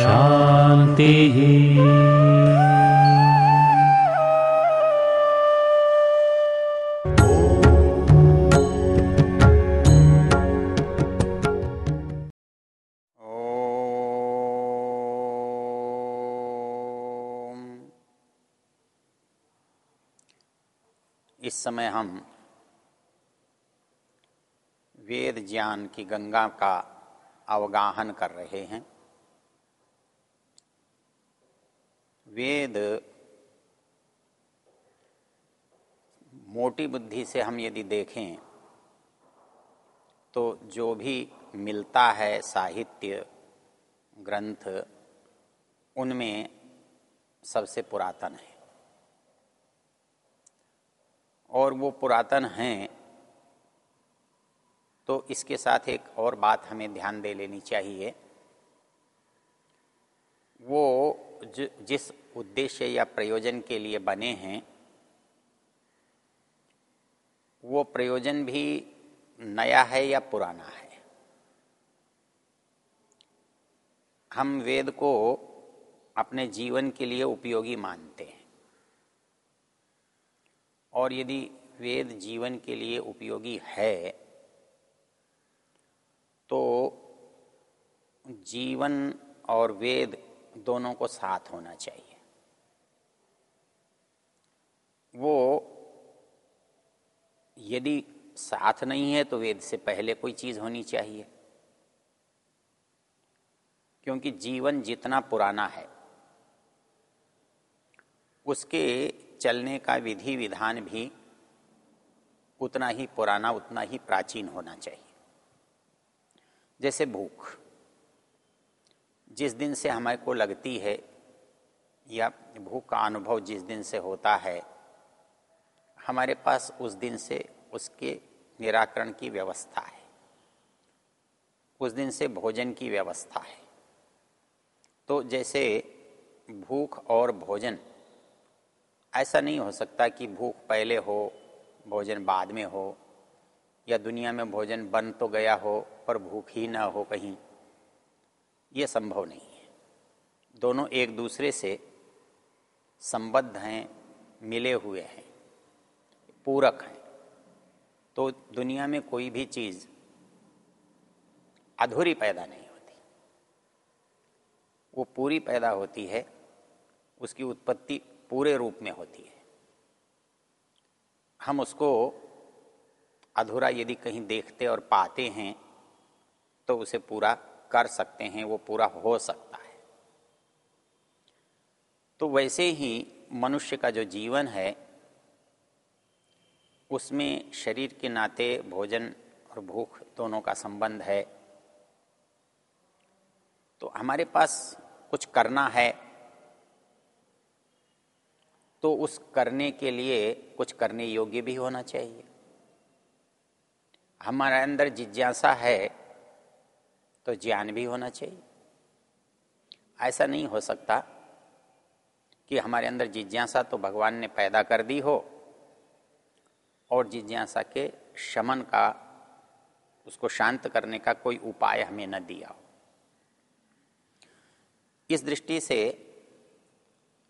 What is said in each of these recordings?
शांति ओम। इस समय हम वेद ज्ञान की गंगा का अवगाहन कर रहे हैं। वेद मोटी बुद्धि से हम यदि देखें तो जो भी मिलता है साहित्य, ग्रंथ, उनमें सबसे पुरातन है। और वो पुरातन हैं तो इसके साथ एक और बात हमें ध्यान दे लेनी चाहिए। वो जिस उद्देश्य या प्रयोजन के लिए बने हैं, वो प्रयोजन भी नया है या पुराना है? हम वेद को अपने जीवन के लिए उपयोगी मानते हैं। और यदि वेद जीवन के लिए उपयोगी है तो जीवन और वेद दोनों को साथ होना चाहिए। वो यदि साथ नहीं है तो वेद से पहले कोई चीज़ होनी चाहिए। क्योंकि जीवन जितना पुराना है, उसके चलने का विधि विधान भी उतना ही पुराना, उतना ही प्राचीन होना चाहिए। जैसे भूख। जिस दिन से हमारे को लगती है या भूख का अनुभव जिस दिन से होता है, हमारे पास उस दिन से उसके निराकरण की व्यवस्था है। उस दिन से भोजन की व्यवस्था है। तो जैसे भूख और भोजन, ऐसा नहीं हो सकता कि भूख पहले हो, भोजन बाद में हो। या दुनिया में भोजन बन तो गया हो पर भूख ही ना हो कहीं, ये संभव नहीं है। दोनों एक दूसरे से संबद्ध हैं, मिले हुए हैं, पूरक हैं। तो दुनिया में कोई भी चीज़ अधूरी पैदा नहीं होती। वो पूरी पैदा होती है, उसकी उत्पत्ति पूरे रूप में होती है। हम उसको अधूरा यदि कहीं देखते और पाते हैं तो उसे पूरा कर सकते हैं, वो पूरा हो सकता है। तो वैसे ही मनुष्य का जो जीवन है, उसमें शरीर के नाते भोजन और भूख दोनों का संबंध है। तो हमारे पास कुछ करना है तो उस करने के लिए कुछ करने योग्य भी होना चाहिए। हमारे अंदर जिज्ञासा है तो ज्ञान भी होना चाहिए। ऐसा नहीं हो सकता कि हमारे अंदर जिज्ञासा तो भगवान ने पैदा कर दी हो और जिज्ञासा के शमन का, उसको शांत करने का कोई उपाय हमें न दिया हो। इस दृष्टि से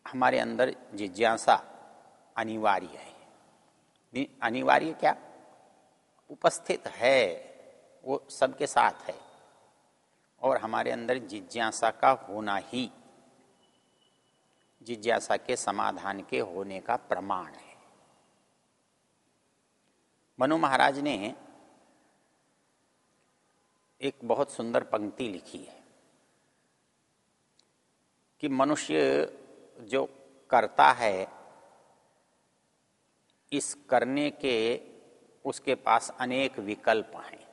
हमारे अंदर जिज्ञासा अनिवार्य है। अनिवार्य क्या? उपस्थित है, वो सबके साथ है। और हमारे अंदर जिज्ञासा का होना ही, जिज्ञासा के समाधान के होने का प्रमाण है। मनु महाराज ने एक बहुत सुंदर पंक्ति लिखी है कि मनुष्य जो करता है, इस करने के उसके पास अनेक विकल्प हैं।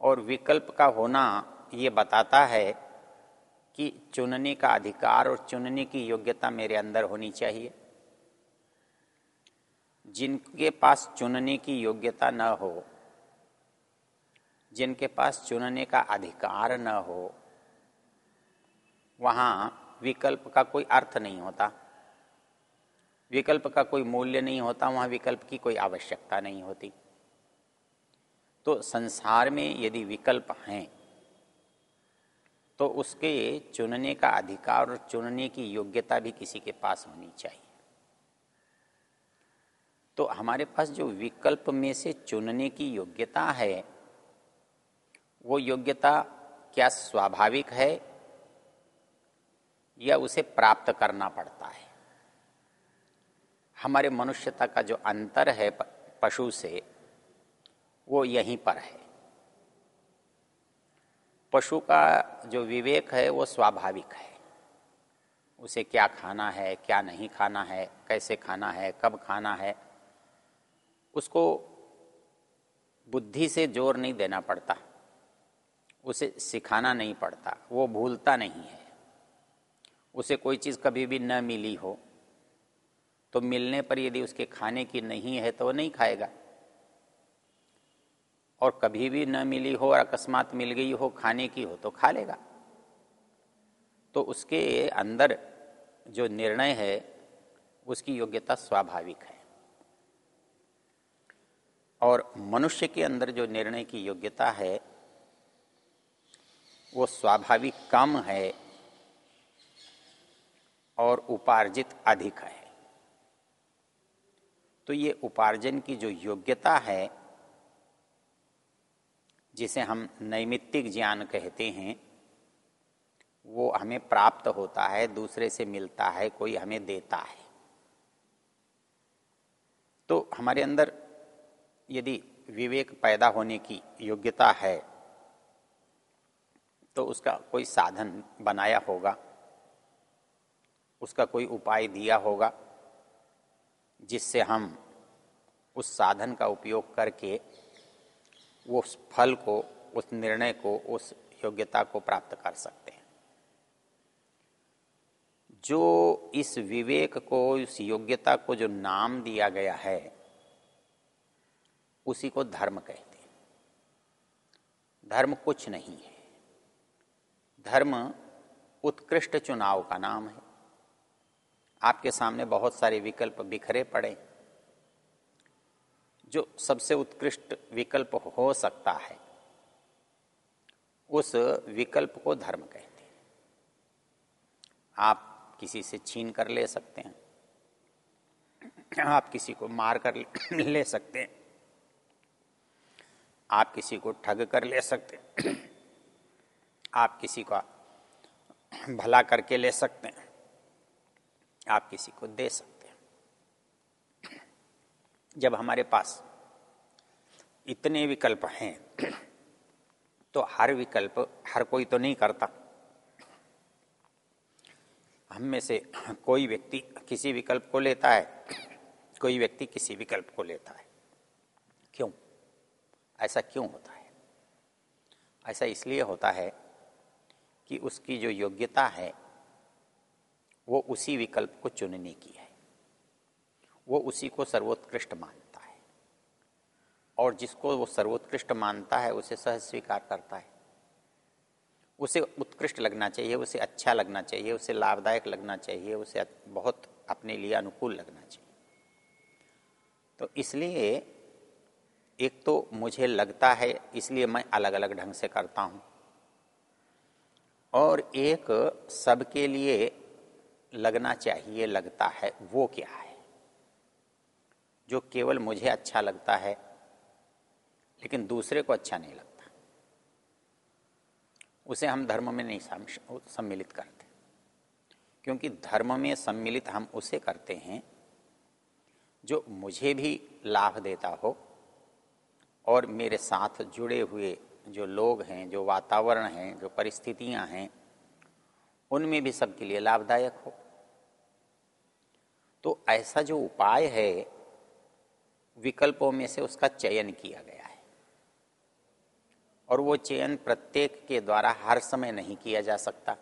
और विकल्प का होना ये बताता है कि चुनने का अधिकार और चुनने की योग्यता मेरे अंदर होनी चाहिए। जिनके पास चुनने की योग्यता न हो, जिनके पास चुनने का अधिकार न हो, वहाँ विकल्प का कोई अर्थ नहीं होता। विकल्प का कोई मूल्य नहीं होता, वहाँ विकल्प की कोई आवश्यकता नहीं होती। तो संसार में यदि विकल्प हैं तो उसके चुनने का अधिकार और चुनने की योग्यता भी किसी के पास होनी चाहिए। तो हमारे पास जो विकल्प में से चुनने की योग्यता है, वो योग्यता क्या स्वाभाविक है या उसे प्राप्त करना पड़ता है? हमारे मनुष्यता का जो अंतर है पशु से, वो यहीं पर है। पशु का जो विवेक है, वो स्वाभाविक है। उसे क्या खाना है, क्या नहीं खाना है, कैसे खाना है, कब खाना है, उसको बुद्धि से ज़ोर नहीं देना पड़ता। उसे सिखाना नहीं पड़ता, वो भूलता नहीं है। उसे कोई चीज़ कभी भी न मिली हो तो मिलने पर यदि उसके खाने की नहीं है तो वो नहीं खाएगा। और कभी भी न मिली हो और अकस्मात मिल गई हो, खाने की हो तो खा लेगा। तो उसके अंदर जो निर्णय है, उसकी योग्यता स्वाभाविक है। और मनुष्य के अंदर जो निर्णय की योग्यता है, वो स्वाभाविक कम है और उपार्जित अधिक है। तो ये उपार्जन की जो योग्यता है, जिसे हम नैमित्तिक ज्ञान कहते हैं, वो हमें प्राप्त होता है, दूसरे से मिलता है, कोई हमें देता है। तो हमारे अंदर यदि विवेक पैदा होने की योग्यता है तो उसका कोई साधन बनाया होगा, उसका कोई उपाय दिया होगा जिससे हम उस साधन का उपयोग करके उस फल को, उस निर्णय को, उस योग्यता को प्राप्त कर सकते हैं। जो इस विवेक को, इस योग्यता को जो नाम दिया गया है, उसी को धर्म कहते हैं। धर्म कुछ नहीं है। धर्म उत्कृष्ट चुनाव का नाम है। आपके सामने बहुत सारे विकल्प बिखरे पड़े। जो सबसे उत्कृष्ट विकल्प हो सकता है, उस विकल्प को धर्म कहते हैं। आप किसी से छीन कर ले सकते हैं। आप किसी को मार कर ले सकते हैं। आप किसी को ठग कर ले सकते हैं। आप किसी का भला करके ले सकते हैं। आप किसी को दे सकते हैं। जब हमारे पास इतने विकल्प हैं तो हर विकल्प, हर कोई तो नहीं करता। हम में से कोई व्यक्ति किसी विकल्प को लेता है, कोई व्यक्ति किसी विकल्प को लेता है। क्यों? ऐसा क्यों होता है? ऐसा इसलिए होता है कि उसकी जो योग्यता है वो उसी विकल्प को चुनने की है। वो उसी को सर्वोत्कृष्ट मानता है। और जिसको वो सर्वोत्कृष्ट मानता है, उसे सहज स्वीकार करता है। उसे उत्कृष्ट लगना चाहिए, उसे अच्छा लगना चाहिए, उसे लाभदायक लगना चाहिए, उसे बहुत अपने लिए अनुकूल लगना चाहिए। तो इसलिए एक तो मुझे लगता है, इसलिए मैं अलग अलग ढंग से करता हूँ। और एक सबके लिए लगना चाहिए, लगता है, वो क्या है? जो केवल मुझे अच्छा लगता है, लेकिन दूसरे को अच्छा नहीं लगता। उसे हम धर्म में नहीं सम्मिलित करते। क्योंकि धर्म में सम्मिलित हम उसे करते हैं, जो मुझे भी लाभ देता हो, और मेरे साथ जुड़े हुए जो लोग हैं, जो वातावरण हैं, जो परिस्थितियाँ हैं उनमें भी सबके लिए लाभदायक हो। तो ऐसा जो उपाय है, विकल्पों में से उसका चयन किया गया है। और वो चयन प्रत्येक के द्वारा हर समय नहीं किया जा सकता।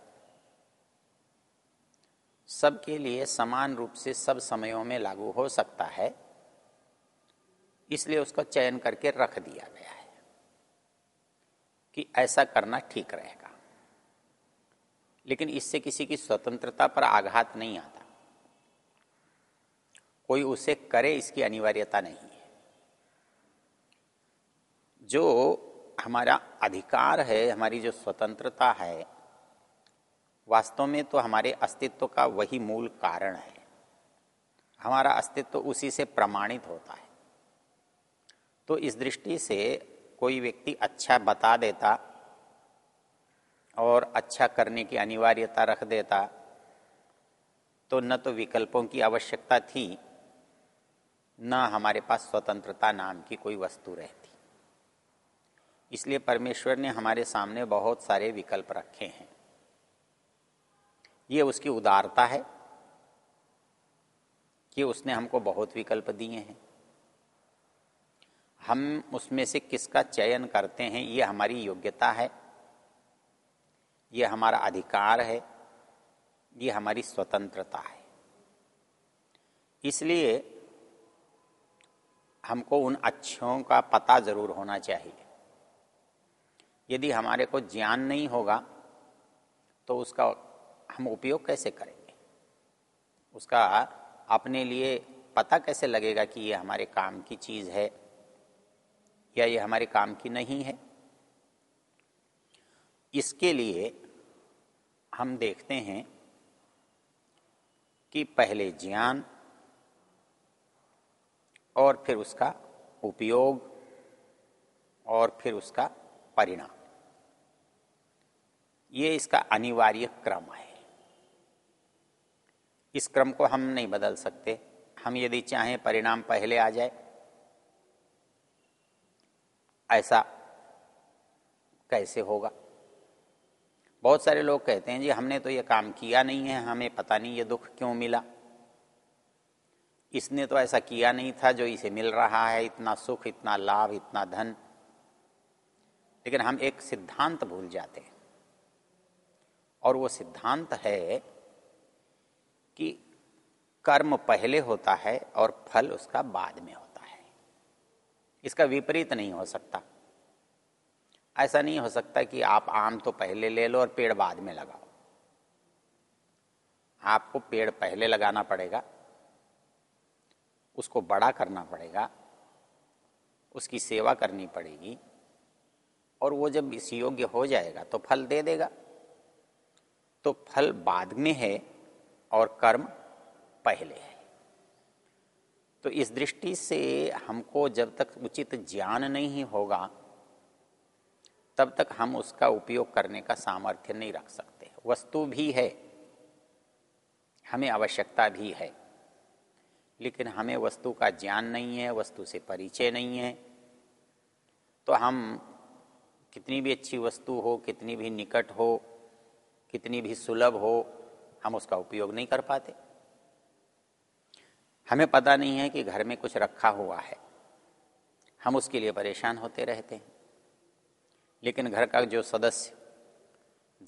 सबके लिए समान रूप से सब समयों में लागू हो सकता है, इसलिए उसका चयन करके रख दिया गया है कि ऐसा करना ठीक रहेगा। लेकिन इससे किसी की स्वतंत्रता पर आघात नहीं आता। कोई उसे करे इसकी अनिवार्यता नहीं है। जो हमारा अधिकार है, हमारी जो स्वतंत्रता है, वास्तव में तो हमारे अस्तित्व का वही मूल कारण है। हमारा अस्तित्व उसी से प्रमाणित होता है। तो इस दृष्टि से कोई व्यक्ति अच्छा बता देता और अच्छा करने की अनिवार्यता रख देता तो न तो विकल्पों की आवश्यकता थी, न हमारे पास स्वतंत्रता नाम की कोई वस्तु रहती। इसलिए परमेश्वर ने हमारे सामने बहुत सारे विकल्प रखे हैं। ये उसकी उदारता है कि उसने हमको बहुत विकल्प दिए हैं। हम उसमें से किसका चयन करते हैं, ये हमारी योग्यता है। ये हमारा अधिकार है, ये हमारी स्वतंत्रता है। इसलिए हमको उन अच्छों का पता ज़रूर होना चाहिए। यदि हमारे को ज्ञान नहीं होगा तो उसका हम उपयोग कैसे करेंगे? उसका अपने लिए पता कैसे लगेगा कि ये हमारे काम की चीज़ है या ये हमारे काम की नहीं है? इसके लिए हम देखते हैं कि पहले ज्ञान और फिर उसका उपयोग और फिर उसका परिणाम। ये इसका अनिवार्य क्रम है। इस क्रम को हम नहीं बदल सकते। हम यदि चाहें परिणाम पहले आ जाए, ऐसा कैसे होगा? बहुत सारे लोग कहते हैं, जी, हमने तो ये काम किया नहीं है, हमें पता नहीं ये दुख क्यों मिला। इसने तो ऐसा किया नहीं था जो इसे मिल रहा है, इतना सुख, इतना लाभ, इतना धन। लेकिन हम एक सिद्धांत भूल जाते हैं। और वो सिद्धांत है कि कर्म पहले होता है और फल उसका बाद में होता है। इसका विपरीत नहीं हो सकता। ऐसा नहीं हो सकता कि आप आम तो पहले ले लो और पेड़ बाद में लगाओ। आपको पेड़ पहले लगाना पड़ेगा, उसको बड़ा करना पड़ेगा, उसकी सेवा करनी पड़ेगी, और वो जब इस योग्य हो जाएगा तो फल दे देगा। तो फल बाद में है और कर्म पहले है। तो इस दृष्टि से हमको जब तक उचित ज्ञान नहीं होगा तब तक हम उसका उपयोग करने का सामर्थ्य नहीं रख सकते। वस्तु भी है, हमें आवश्यकता भी है, लेकिन हमें वस्तु का ज्ञान नहीं है, वस्तु से परिचय नहीं है। तो हम कितनी भी अच्छी वस्तु हो, कितनी भी निकट हो, कितनी भी सुलभ हो, हम उसका उपयोग नहीं कर पाते। हमें पता नहीं है कि घर में कुछ रखा हुआ है। हम उसके लिए परेशान होते रहते हैं। लेकिन घर का जो सदस्य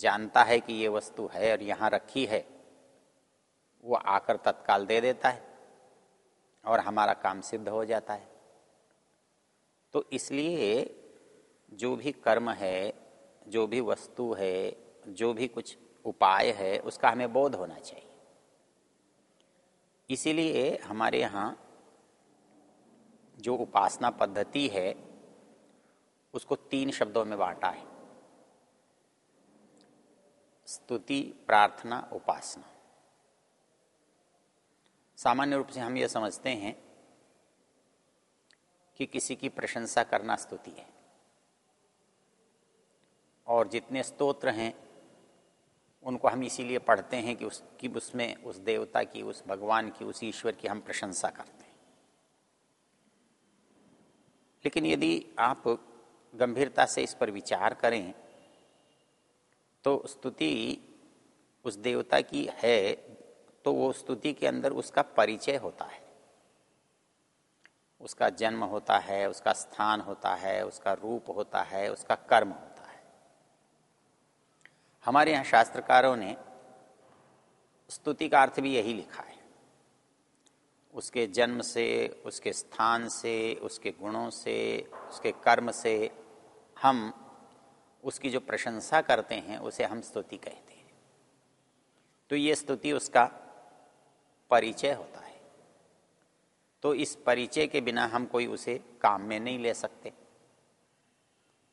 जानता है कि ये वस्तु है और यहाँ रखी है, वो आकर तत्काल दे देता है और हमारा काम सिद्ध हो जाता है। तो इसलिए जो भी कर्म है, जो भी वस्तु है, जो भी कुछ उपाय है, उसका हमें बोध होना चाहिए। इसीलिए हमारे यहाँ जो उपासना पद्धति है उसको तीन शब्दों में बांटा है। स्तुति, प्रार्थना, उपासना। सामान्य रूप से हम यह समझते हैं कि किसी की प्रशंसा करना स्तुति है। और जितने स्तोत्र हैं, उनको हम इसीलिए पढ़ते हैं कि उसकी उसमें उस देवता की, उस भगवान की, उस ईश्वर की हम प्रशंसा करते हैं। लेकिन यदि आप गंभीरता से इस पर विचार करें तो स्तुति उस देवता की है तो वो स्तुति के अंदर उसका परिचय होता है। उसका जन्म होता है, उसका स्थान होता है, उसका रूप होता है, उसका कर्म होता है। हमारे यहाँ शास्त्रकारों ने स्तुति का अर्थ भी यही लिखा है। उसके जन्म से, उसके स्थान से, उसके गुणों से, उसके कर्म से हम उसकी जो प्रशंसा करते हैं, उसे हम स्तुति कहते हैं। तो ये स्तुति उसका परिचय होता है। तो इस परिचय के बिना हम कोई उसे काम में नहीं ले सकते।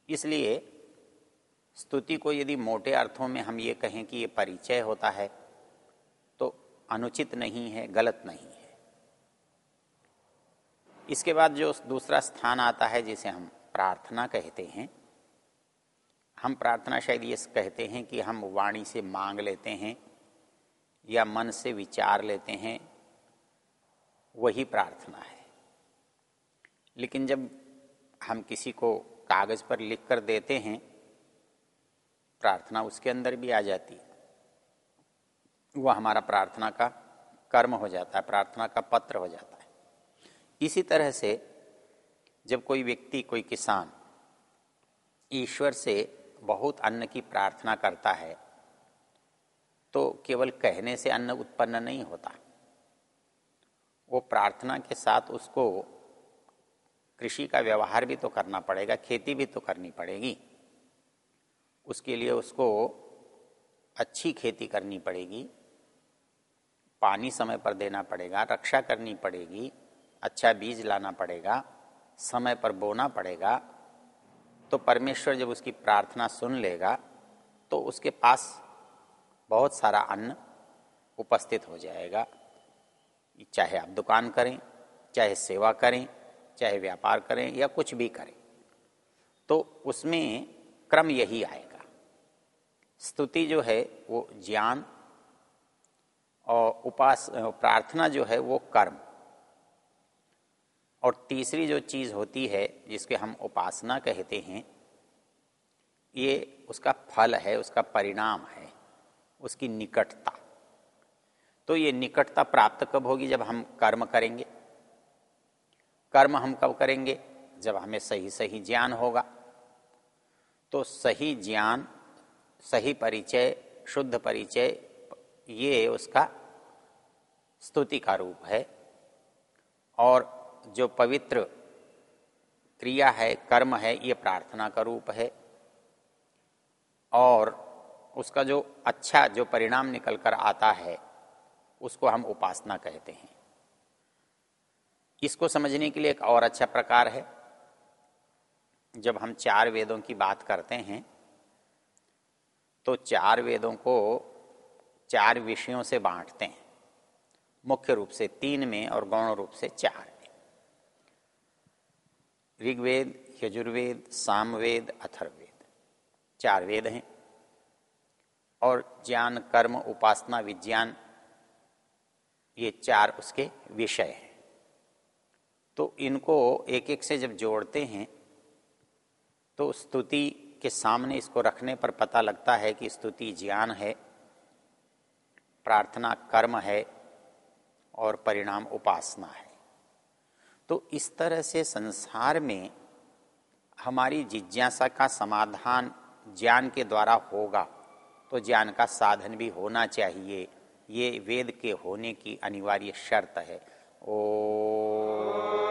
इसलिए स्तुति को यदि मोटे अर्थों में हम ये कहें कि ये परिचय होता है तो अनुचित नहीं है, गलत नहीं है। इसके बाद जो दूसरा स्थान आता है, जिसे हम प्रार्थना कहते हैं। हम प्रार्थना शायद ये कहते हैं कि हम वाणी से मांग लेते हैं या मन से विचार लेते हैं, वही प्रार्थना है। लेकिन जब हम किसी को कागज़ पर लिख कर देते हैं, प्रार्थना उसके अंदर भी आ जाती वह हमारा प्रार्थना का कर्म हो जाता है, प्रार्थना का पत्र हो जाता है। इसी तरह से जब कोई व्यक्ति, कोई किसान ईश्वर से बहुत अन्न की प्रार्थना करता है तो केवल कहने से अन्न उत्पन्न नहीं होता। वो प्रार्थना के साथ उसको कृषि का व्यवहार भी तो करना पड़ेगा, खेती भी तो करनी पड़ेगी। उसके लिए उसको अच्छी खेती करनी पड़ेगी, पानी समय पर देना पड़ेगा, रक्षा करनी पड़ेगी अच्छा बीज लाना पड़ेगा समय पर बोना पड़ेगा तो परमेश्वर जब उसकी प्रार्थना सुन लेगा तो उसके पास बहुत सारा अन्न उपस्थित हो जाएगा। चाहे आप दुकान करें, चाहे सेवा करें, चाहे व्यापार करें या कुछ भी करें तो उसमें क्रम यही आएगा। स्तुति जो है वो ज्ञान और उपास, प्रार्थना जो है वो कर्म। और तीसरी जो चीज़ होती है, जिसके हम उपासना कहते हैं, ये उसका फल है, उसका परिणाम है, उसकी निकटता। तो ये निकटता प्राप्त कब होगी? जब हम कर्म करेंगे। कर्म हम कब करेंगे? जब हमें सही सही ज्ञान होगा। तो सही ज्ञान, सही परिचय, शुद्ध परिचय, ये उसका स्तुति का रूप है। और जो पवित्र क्रिया है, कर्म है, ये प्रार्थना का रूप है। और उसका जो अच्छा जो परिणाम निकल कर आता है, उसको हम उपासना कहते हैं। इसको समझने के लिए एक और अच्छा प्रकार है। जब हम चार वेदों की बात करते हैं तो चार वेदों को चार विषयों से बांटते हैं। मुख्य रूप से तीन में और गौण रूप से चार। ऋग्वेद, यजुर्वेद, सामवेद अथर्वेद चार वेद हैं। और ज्ञान, कर्म, उपासना, विज्ञान, ये चार उसके विषय हैं। तो इनको एक एक से जब जोड़ते हैं तो स्तुति के सामने इसको रखने पर पता लगता है कि स्तुति ज्ञान है, प्रार्थना कर्म है और परिणाम उपासना है। तो इस तरह से संसार में हमारी जिज्ञासा का समाधान ज्ञान के द्वारा होगा तो ज्ञान का साधन भी होना चाहिए। ये वेद के होने की अनिवार्य शर्त है। ओ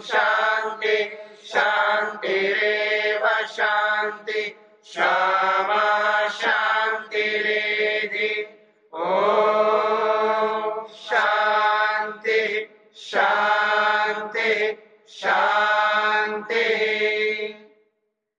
शांति शांति शान्ति। शांति शान्ति शांति रेधि। ओ शांति शांति शांति